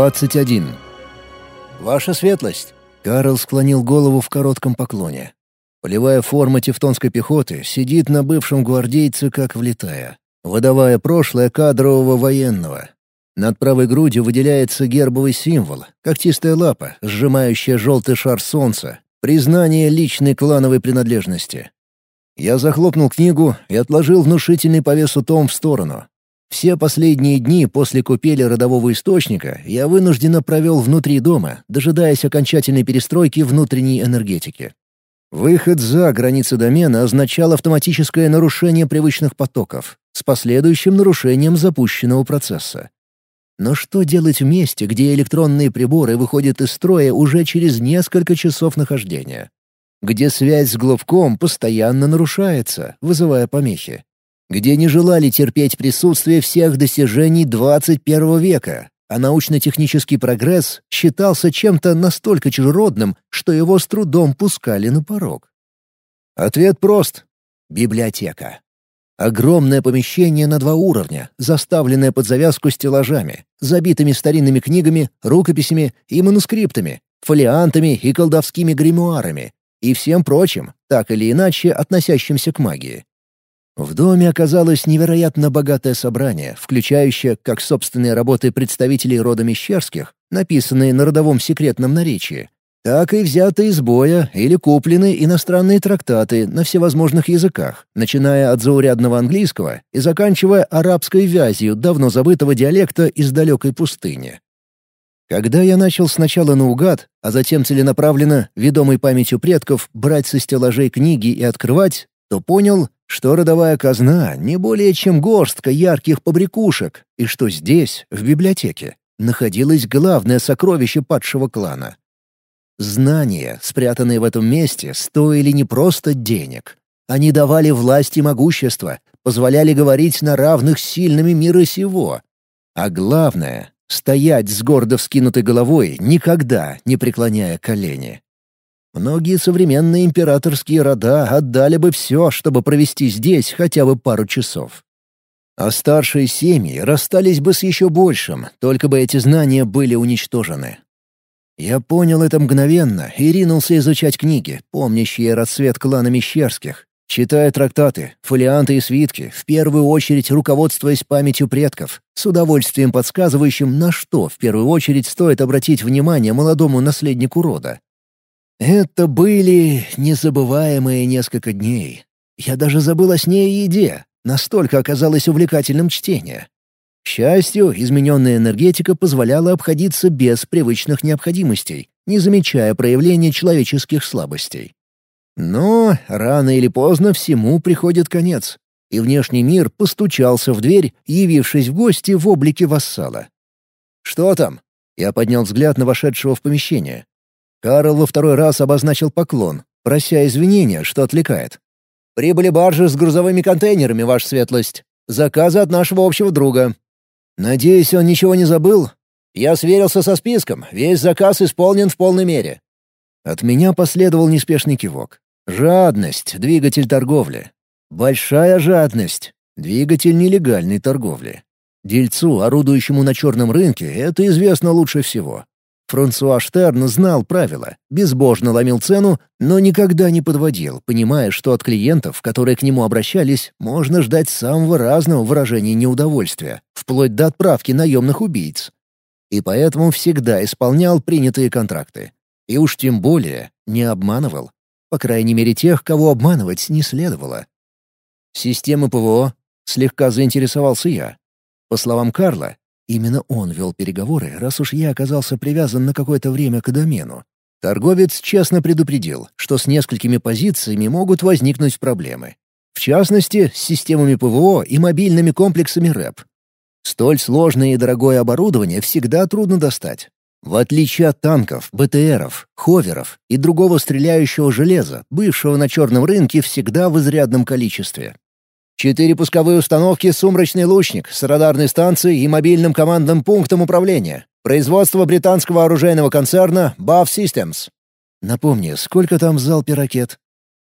21. «Ваша светлость!» Карл склонил голову в коротком поклоне. Полевая форма тевтонской пехоты сидит на бывшем гвардейце, как влетая, выдавая прошлое кадрового военного. Над правой грудью выделяется гербовый символ, когтистая лапа, сжимающая желтый шар солнца, признание личной клановой принадлежности. Я захлопнул книгу и отложил внушительный по весу том в сторону. Все последние дни после купели родового источника я вынужденно провел внутри дома, дожидаясь окончательной перестройки внутренней энергетики. Выход за границы домена означал автоматическое нарушение привычных потоков с последующим нарушением запущенного процесса. Но что делать в месте, где электронные приборы выходят из строя уже через несколько часов нахождения? Где связь с главком постоянно нарушается, вызывая помехи? Где не желали терпеть присутствие всех достижений 21 века, а научно-технический прогресс считался чем-то настолько чужеродным, что его с трудом пускали на порог? Ответ прост. Библиотека. Огромное помещение на два уровня, заставленное под завязку стеллажами, забитыми старинными книгами, рукописями и манускриптами, фолиантами и колдовскими гримуарами, и всем прочим, так или иначе относящимся к магии. В доме оказалось невероятно богатое собрание, включающее как собственные работы представителей рода Мещерских, написанные на родовом секретном наречии, так и взятые из боя или купленные иностранные трактаты на всевозможных языках, начиная от заурядного английского и заканчивая арабской вязью давно забытого диалекта из далекой пустыни. Когда я начал сначала наугад, а затем целенаправленно, ведомой памятью предков, брать со стеллажей книги и открывать, то понял, что родовая казна не более чем горстка ярких побрякушек, и что здесь, в библиотеке, находилось главное сокровище падшего клана. Знания, спрятанные в этом месте, стоили не просто денег. Они давали власть и могущество, позволяли говорить на равных с сильными мира сего. А главное — стоять с гордо вскинутой головой, никогда не преклоняя колени. Многие современные императорские рода отдали бы все, чтобы провести здесь хотя бы пару часов. А старшие семьи расстались бы с еще большим, только бы эти знания были уничтожены. Я понял это мгновенно и ринулся изучать книги, помнящие расцвет клана Мещерских, читая трактаты, фолианты и свитки, в первую очередь руководствуясь памятью предков, с удовольствием подсказывающим, на что в первую очередь стоит обратить внимание молодому наследнику рода. Это были незабываемые несколько дней. Я даже забыл о сне и еде. Настолько оказалось увлекательным чтение. К счастью, измененная энергетика позволяла обходиться без привычных необходимостей, не замечая проявления человеческих слабостей. Но рано или поздно всему приходит конец, и внешний мир постучался в дверь, явившись в гости в облике вассала. «Что там?» Я поднял взгляд на вошедшего в помещение. Карл во второй раз обозначил поклон, прося извинения, что отвлекает. «Прибыли баржи с грузовыми контейнерами, ваша светлость. Заказы от нашего общего друга. Надеюсь, он ничего не забыл? Я сверился со списком, весь заказ исполнен в полной мере». От меня последовал неспешный кивок. «Жадность — двигатель торговли. Большая жадность — двигатель нелегальной торговли. Дельцу, орудующему на черном рынке, это известно лучше всего. Франсуа Штерн знал правила, безбожно ломил цену, но никогда не подводил, понимая, что от клиентов, которые к нему обращались, можно ждать самого разного выражения неудовольствия, вплоть до отправки наемных убийц. И поэтому всегда исполнял принятые контракты. И уж тем более не обманывал. По крайней мере, тех, кого обманывать не следовало. Системы ПВО слегка заинтересовался я. По словам Карла, Именно он вел переговоры, раз уж я оказался привязан на какое-то время к домену. Торговец честно предупредил, что с несколькими позициями могут возникнуть проблемы. В частности, с системами ПВО и мобильными комплексами РЭП. Столь сложное и дорогое оборудование всегда трудно достать. В отличие от танков, БТРов, ховеров и другого стреляющего железа, бывшего на черном рынке всегда в изрядном количестве. Четыре пусковые установки «Сумрачный лучник» с радарной станцией и мобильным командным пунктом управления. Производство британского оружейного концерна BAF Systems. Напомни, сколько там в залпе ракет?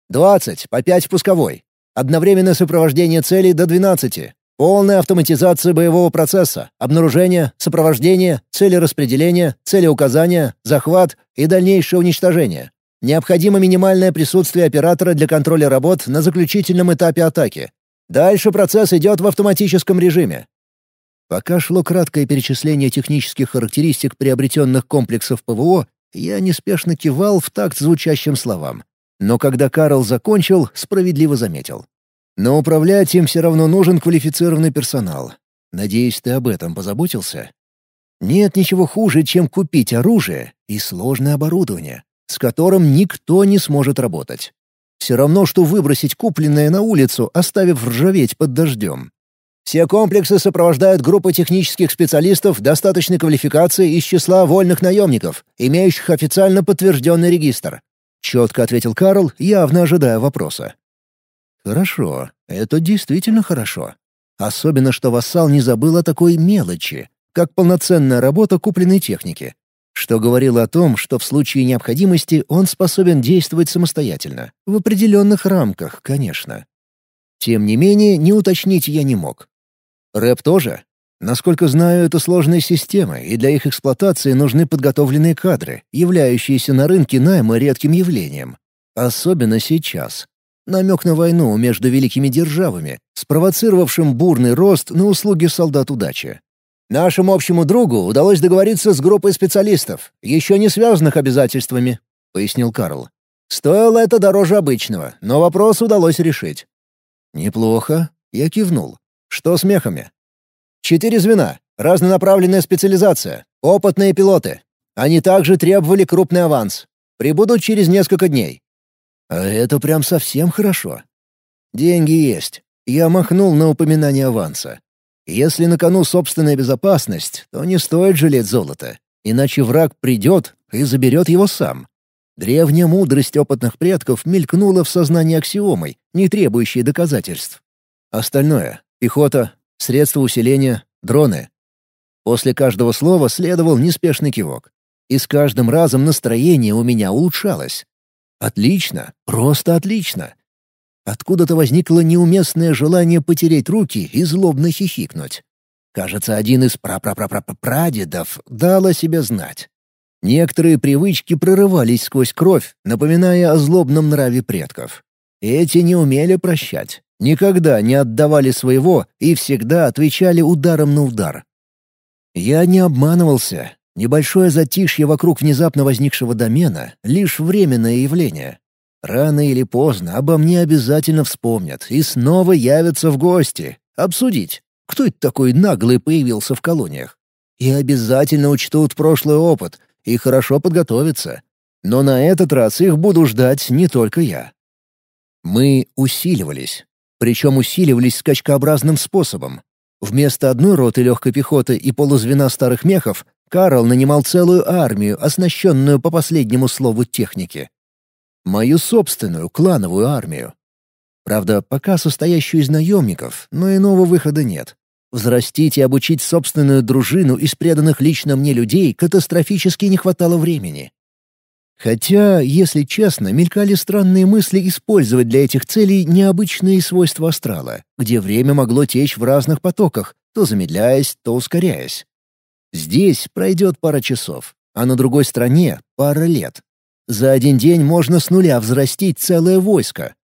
«Двадцать, по пять в пусковой. Одновременное сопровождение целей до двенадцати. Полная автоматизация боевого процесса, обнаружение, сопровождение, цели распределения, цели указания, захват и дальнейшее уничтожение. Необходимо минимальное присутствие оператора для контроля работ на заключительном этапе атаки. Дальше процесс идет в автоматическом режиме. Пока шло краткое перечисление технических характеристик приобретенных комплексов ПВО, я неспешно кивал в такт звучащим словам. Но когда Карл закончил, справедливо заметил. «Но управлять им все равно нужен квалифицированный персонал. Надеюсь, ты об этом позаботился?» Нет ничего хуже, чем купить оружие и сложное оборудование, с которым никто не сможет работать. Все равно, что выбросить купленное на улицу, оставив ржаветь под дождем. Все комплексы сопровождают группы технических специалистов достаточной квалификации из числа вольных наемников, имеющих официально подтвержденный регистр. Четко ответил Карл, явно ожидая вопроса. Хорошо, это действительно хорошо. Особенно, что вассал не забыл о такой мелочи, как полноценная работа купленной техники, что говорило о том, что в случае необходимости он способен действовать самостоятельно, в определенных рамках, конечно. Тем не менее, не уточнить я не мог. Рэп тоже? Насколько знаю, это сложная система, и для их эксплуатации нужны подготовленные кадры, являющиеся на рынке найма редким явлением. Особенно сейчас. Намек на войну между великими державами, спровоцировавшим бурный рост на услуги солдат удачи. Нашему общему другу удалось договориться с группой специалистов, еще не связанных обязательствами, — пояснил Карл. Стоило это дороже обычного, но вопрос удалось решить. Неплохо, я кивнул. Что с мехами? Четыре звена, разнонаправленная специализация, опытные пилоты. Они также требовали крупный аванс. Прибудут через несколько дней. А это прям совсем хорошо. Деньги есть. Я махнул на упоминание аванса. Если на кону собственная безопасность, то не стоит жалеть золото, иначе враг придет и заберет его сам. Древняя мудрость опытных предков мелькнула в сознании аксиомой, не требующей доказательств. Остальное Пехота, средства усиления, дроны. После каждого слова следовал неспешный кивок. И с каждым разом настроение у меня улучшалось. Отлично, просто отлично. Откуда-то возникло неуместное желание потереть руки и злобно хихикнуть. Кажется, один из прапрапрапрапрадедов дал о себе знать. Некоторые привычки прорывались сквозь кровь, напоминая о злобном нраве предков. Эти не умели прощать. Никогда не отдавали своего и всегда отвечали ударом на удар. Я не обманывался. Небольшое затишье вокруг внезапно возникшего домена — лишь временное явление. Рано или поздно обо мне обязательно вспомнят и снова явятся в гости, обсудить, кто это такой наглый появился в колониях. И обязательно учтут прошлый опыт и хорошо подготовятся. Но на этот раз их буду ждать не только я. Мы усиливались. Причем усиливались скачкообразным способом. Вместо одной роты легкой пехоты и полузвена старых мехов Карл нанимал целую армию, оснащенную по последнему слову техники. Мою собственную клановую армию. Правда, пока состоящую из наемников, но иного выхода нет. Взрастить и обучить собственную дружину из преданных лично мне людей катастрофически не хватало времени. Хотя, если честно, мелькали странные мысли использовать для этих целей необычные свойства астрала, где время могло течь в разных потоках, то замедляясь, то ускоряясь. Здесь пройдет пара часов, а на другой стороне — пара лет. За один день можно с нуля взрастить целое войско.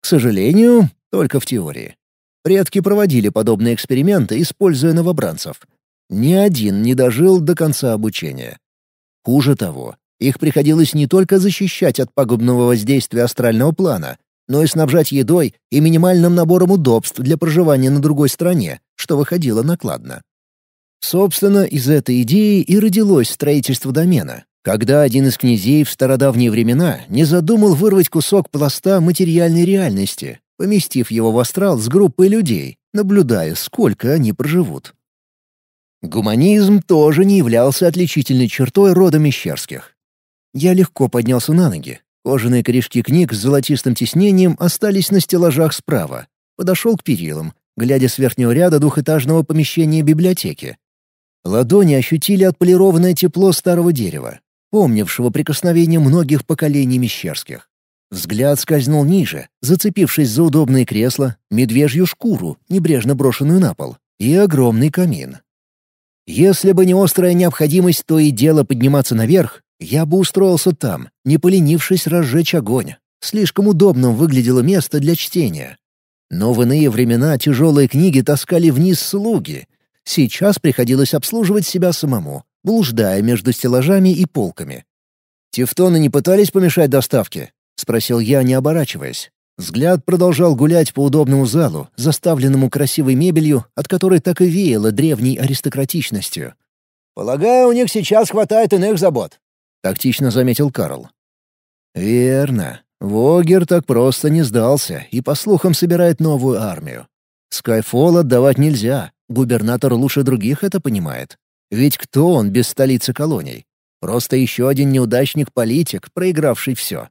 К сожалению, только в теории. Предки проводили подобные эксперименты, используя новобранцев. Ни один не дожил до конца обучения. Хуже того, их приходилось не только защищать от пагубного воздействия астрального плана, но и снабжать едой и минимальным набором удобств для проживания на другой стороне, что выходило накладно. Собственно, из этой идеи и родилось строительство домена, когда один из князей в стародавние времена не задумал вырвать кусок пласта материальной реальности, поместив его в астрал с группой людей, наблюдая, сколько они проживут. Гуманизм тоже не являлся отличительной чертой рода Мещерских. Я легко поднялся на ноги. Кожаные корешки книг с золотистым тиснением остались на стеллажах справа. Подошел к перилам, глядя с верхнего ряда двухэтажного помещения библиотеки. Ладони ощутили отполированное тепло старого дерева, помнившего прикосновение многих поколений Мещерских. Взгляд скользнул ниже, зацепившись за удобное кресло, медвежью шкуру, небрежно брошенную на пол, и огромный камин. Если бы не острая необходимость то и дело подниматься наверх, я бы устроился там, не поленившись разжечь огонь. Слишком удобным выглядело место для чтения. Но в иные времена тяжелые книги таскали вниз слуги. Сейчас приходилось обслуживать себя самому, блуждая между стеллажами и полками. «Тевтоны не пытались помешать доставке?» — спросил я, не оборачиваясь. Взгляд продолжал гулять по удобному залу, заставленному красивой мебелью, от которой так и веяло древней аристократичностью. «Полагаю, у них сейчас хватает иных забот», — тактично заметил Карл. «Верно. Вогер так просто не сдался и, по слухам, собирает новую армию. Скайфол отдавать нельзя, губернатор лучше других это понимает. Ведь кто он без столицы колоний? Просто еще один неудачник-политик, проигравший все.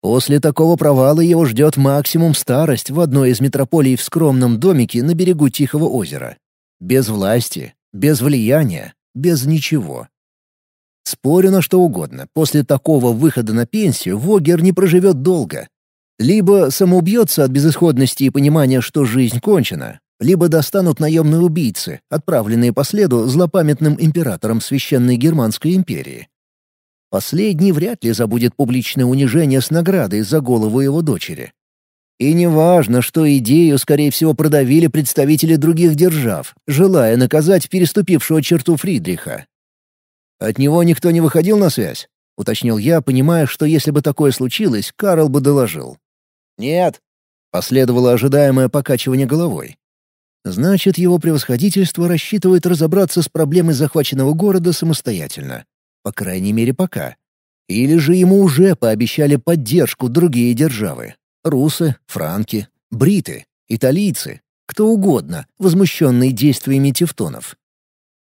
После такого провала его ждет максимум старость в одной из метрополий в скромном домике на берегу Тихого озера. Без власти, без влияния, без ничего. Спорю на что угодно, после такого выхода на пенсию Вогер не проживет долго. Либо самоубьется от безысходности и понимания, что жизнь кончена, либо достанут наемные убийцы, отправленные по следу злопамятным императором Священной Германской империи. Последний вряд ли забудет публичное унижение с наградой за голову его дочери. И не важно, что идею, скорее всего, продавили представители других держав, желая наказать переступившего черту Фридриха. «От него никто не выходил на связь?» — уточнил я, понимая, что если бы такое случилось, Карл бы доложил. «Нет», — последовало ожидаемое покачивание головой. «Значит, его превосходительство рассчитывает разобраться с проблемой захваченного города самостоятельно. По крайней мере, пока. Или же ему уже пообещали поддержку другие державы. Русы, франки, бриты, италийцы, кто угодно, возмущенные действиями тевтонов.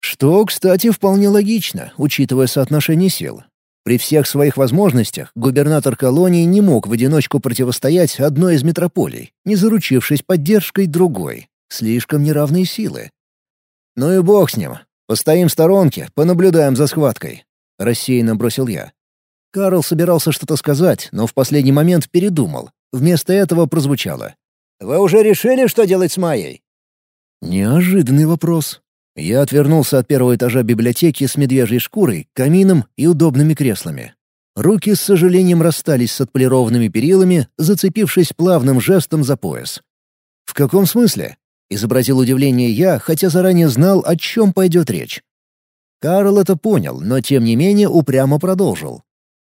Что, кстати, вполне логично, учитывая соотношение сил. При всех своих возможностях губернатор колонии не мог в одиночку противостоять одной из метрополий, не заручившись поддержкой другой. Слишком неравные силы. Ну и бог с ним. Постоим в сторонке, понаблюдаем за схваткой. Рассеянно бросил я. Карл собирался что-то сказать, но в последний момент передумал. Вместо этого прозвучало. «Вы уже решили, что делать с Майей?» Неожиданный вопрос. Я отвернулся от первого этажа библиотеки с медвежьей шкурой, камином и удобными креслами. Руки с сожалением расстались с отполированными перилами, зацепившись плавным жестом за пояс. «В каком смысле?» — изобразил удивление я, хотя заранее знал, о чем пойдет речь. Карл это понял, но тем не менее упрямо продолжил.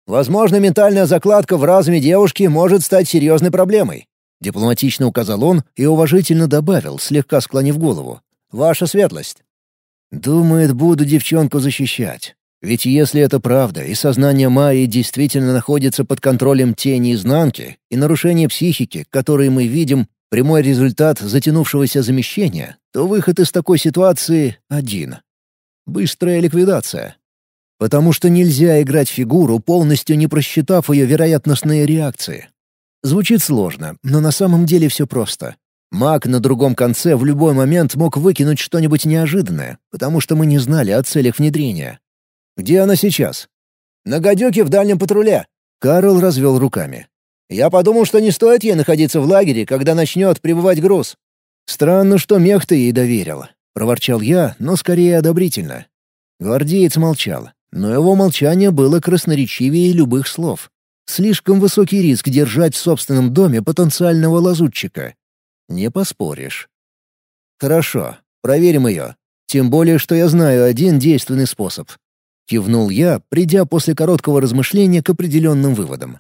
«Возможно, ментальная закладка в разуме девушки может стать серьезной проблемой», — дипломатично указал он и уважительно добавил, слегка склонив голову. «Ваша светлость». Думает, буду девчонку защищать. Ведь если это правда, и сознание Майи действительно находится под контролем тени изнанки, и нарушение психики, которые мы видим, прямой результат затянувшегося замещения, то выход из такой ситуации один. Быстрая ликвидация. Потому что нельзя играть фигуру, полностью не просчитав ее вероятностные реакции. Звучит сложно, но на самом деле все просто. Маг на другом конце в любой момент мог выкинуть что-нибудь неожиданное, потому что мы не знали о целях внедрения. «Где она сейчас?» «На гадюке в дальнем патруле». Карл развел руками. «Я подумал, что не стоит ей находиться в лагере, когда начнет прибывать груз». «Странно, что мех ты ей доверил», — проворчал я, но скорее одобрительно. Гвардеец молчал, но его молчание было красноречивее любых слов. Слишком высокий риск держать в собственном доме потенциального лазутчика, не поспоришь. Хорошо, проверим ее. Тем более, что я знаю один действенный способ. Кивнул я, придя после короткого размышления к определенным выводам.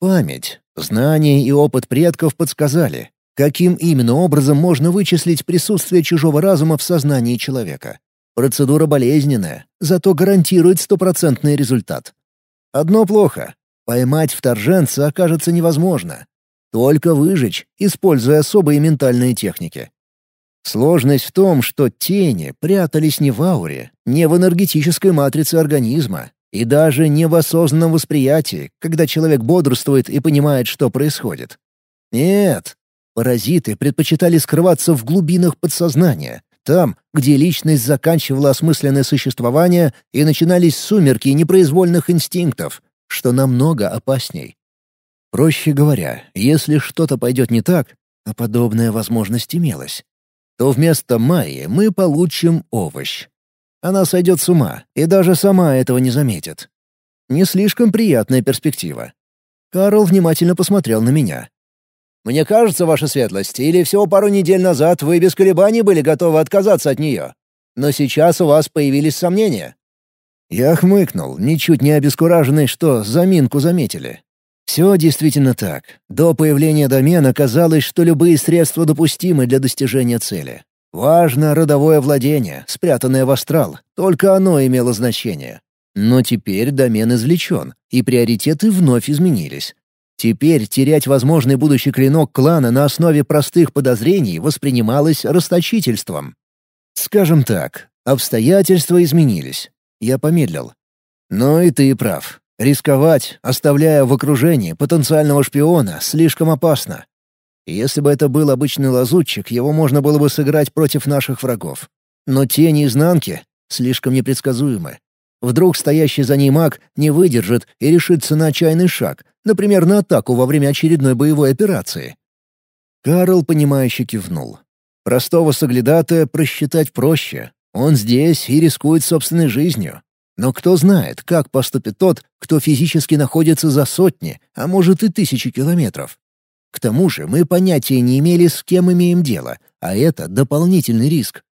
Память, знания и опыт предков подсказали, каким именно образом можно вычислить присутствие чужого разума в сознании человека. Процедура болезненная, зато гарантирует стопроцентный результат. Одно плохо — поймать вторженца окажется невозможно, только выжечь, используя особые ментальные техники. Сложность в том, что тени прятались не в ауре, не в энергетической матрице организма и даже не в осознанном восприятии, когда человек бодрствует и понимает, что происходит. Нет, паразиты предпочитали скрываться в глубинах подсознания, там, где личность заканчивала осмысленное существование и начинались сумерки непроизвольных инстинктов, что намного опасней. Проще говоря, если что-то пойдет не так, а подобная возможность имелась, то вместо Майи мы получим овощ. Она сойдет с ума и даже сама этого не заметит. Не слишком приятная перспектива. Карл внимательно посмотрел на меня. «Мне кажется, ваша светлость, или всего пару недель назад вы без колебаний были готовы отказаться от нее. Но сейчас у вас появились сомнения». Я хмыкнул, ничуть не обескураженный, что заминку заметили. Все действительно так. До появления домена казалось, что любые средства допустимы для достижения цели. Важно родовое владение, спрятанное в астрал, только оно имело значение. Но теперь домен извлечен, и приоритеты вновь изменились. Теперь терять возможный будущий клинок клана на основе простых подозрений воспринималось расточительством. Скажем так, обстоятельства изменились. Я помедлил. Но и ты прав. Рисковать, оставляя в окружении потенциального шпиона, слишком опасно. Если бы это был обычный лазутчик, его можно было бы сыграть против наших врагов. Но тени изнанки слишком непредсказуемы. Вдруг стоящий за ней маг не выдержит и решится на отчаянный шаг, например, на атаку во время очередной боевой операции. Карл, понимающе кивнул. Простого соглядатая просчитать проще. Он здесь и рискует собственной жизнью. Но кто знает, как поступит тот, кто физически находится за сотни, а может и тысячи километров. К тому же мы понятия не имели, с кем имеем дело, а это дополнительный риск.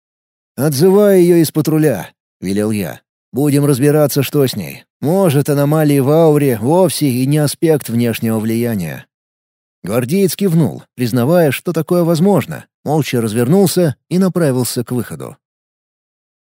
«Отзывай ее из патруля», — велел я. «Будем разбираться, что с ней. Может, аномалии в ауре вовсе и не аспект внешнего влияния». Гвардеец кивнул, признавая, что такое возможно, молча развернулся и направился к выходу.